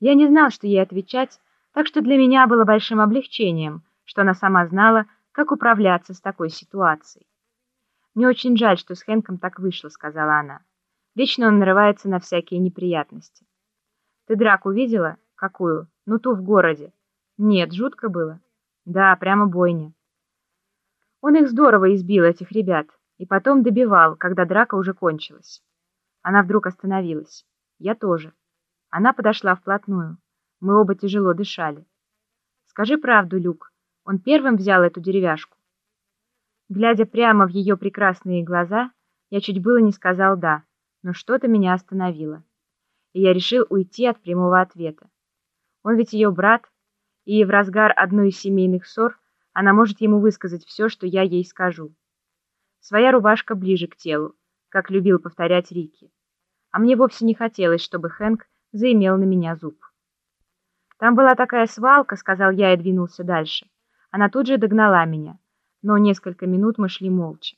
Я не знал, что ей отвечать, так что для меня было большим облегчением, что она сама знала, как управляться с такой ситуацией. «Мне очень жаль, что с Хэнком так вышло», — сказала она. «Вечно он нарывается на всякие неприятности». «Ты драку видела? Какую? Ну, ту в городе». «Нет, жутко было». «Да, прямо бойня». Он их здорово избил, этих ребят, и потом добивал, когда драка уже кончилась. Она вдруг остановилась. Я тоже. Она подошла вплотную. Мы оба тяжело дышали. «Скажи правду, Люк, он первым взял эту деревяшку?» Глядя прямо в ее прекрасные глаза, я чуть было не сказал «да», но что-то меня остановило. И я решил уйти от прямого ответа. Он ведь ее брат, и в разгар одной из семейных ссор она может ему высказать все, что я ей скажу. Своя рубашка ближе к телу, как любил повторять Рики. А мне вовсе не хотелось, чтобы Хэнк заимел на меня зуб. «Там была такая свалка», — сказал я и двинулся дальше. Она тут же догнала меня но несколько минут мы шли молча.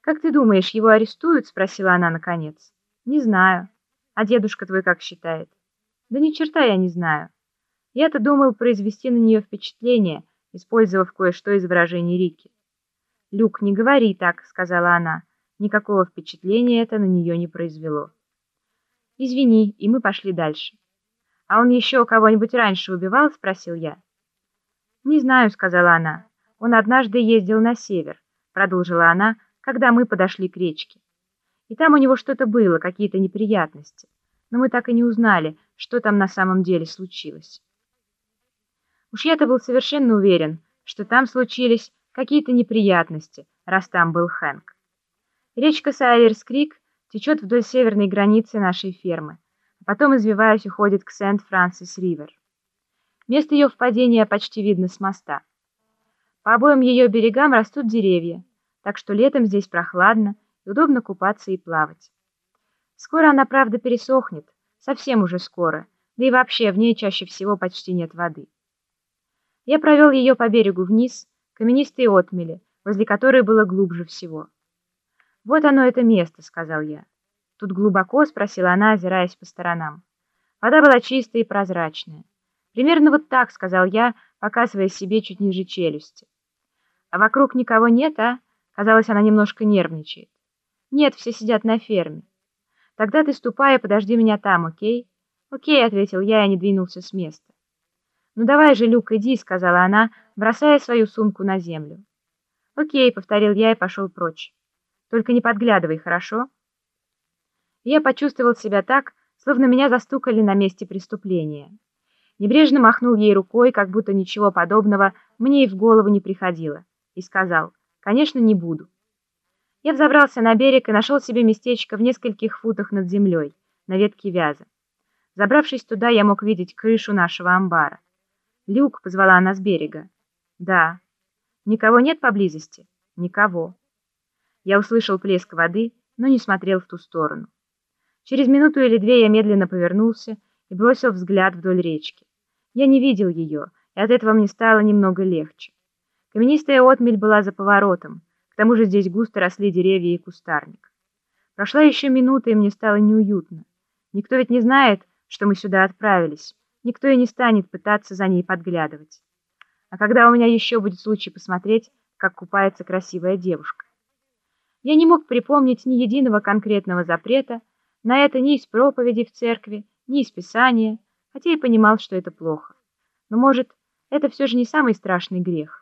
«Как ты думаешь, его арестуют?» — спросила она наконец. «Не знаю. А дедушка твой как считает?» «Да ни черта я не знаю. Я-то думал произвести на нее впечатление, использовав кое-что из выражений Рики». «Люк, не говори так», — сказала она. Никакого впечатления это на нее не произвело. «Извини», и мы пошли дальше. «А он еще кого-нибудь раньше убивал?» — спросил я. «Не знаю», — сказала она. Он однажды ездил на север, продолжила она, когда мы подошли к речке. И там у него что-то было, какие-то неприятности. Но мы так и не узнали, что там на самом деле случилось. Уж я-то был совершенно уверен, что там случились какие-то неприятности, раз там был Хэнк. Речка Сайверс-Крик течет вдоль северной границы нашей фермы, а потом, извиваясь, уходит к Сент-Франсис-Ривер. Место ее впадения почти видно с моста. По обоим ее берегам растут деревья, так что летом здесь прохладно и удобно купаться и плавать. Скоро она, правда, пересохнет, совсем уже скоро, да и вообще в ней чаще всего почти нет воды. Я провел ее по берегу вниз, каменистые отмели, возле которой было глубже всего. «Вот оно, это место», — сказал я. «Тут глубоко?» — спросила она, озираясь по сторонам. Вода была чистая и прозрачная. «Примерно вот так», — сказал я, показывая себе чуть ниже челюсти. «А вокруг никого нет, а?» Казалось, она немножко нервничает. «Нет, все сидят на ферме». «Тогда ты ступай и подожди меня там, окей?» «Окей», — ответил я и не двинулся с места. «Ну давай же, Люк, иди», — сказала она, бросая свою сумку на землю. «Окей», — повторил я и пошел прочь. «Только не подглядывай, хорошо?» я почувствовал себя так, словно меня застукали на месте преступления. Небрежно махнул ей рукой, как будто ничего подобного мне и в голову не приходило и сказал, «Конечно, не буду». Я взобрался на берег и нашел себе местечко в нескольких футах над землей, на ветке вяза. Забравшись туда, я мог видеть крышу нашего амбара. «Люк», — позвала она с берега. «Да». «Никого нет поблизости?» «Никого». Я услышал плеск воды, но не смотрел в ту сторону. Через минуту или две я медленно повернулся и бросил взгляд вдоль речки. Я не видел ее, и от этого мне стало немного легче. Каменистая отмель была за поворотом, к тому же здесь густо росли деревья и кустарник. Прошла еще минута, и мне стало неуютно. Никто ведь не знает, что мы сюда отправились, никто и не станет пытаться за ней подглядывать. А когда у меня еще будет случай посмотреть, как купается красивая девушка? Я не мог припомнить ни единого конкретного запрета, на это ни из проповеди в церкви, ни из Писания, хотя и понимал, что это плохо. Но, может, это все же не самый страшный грех.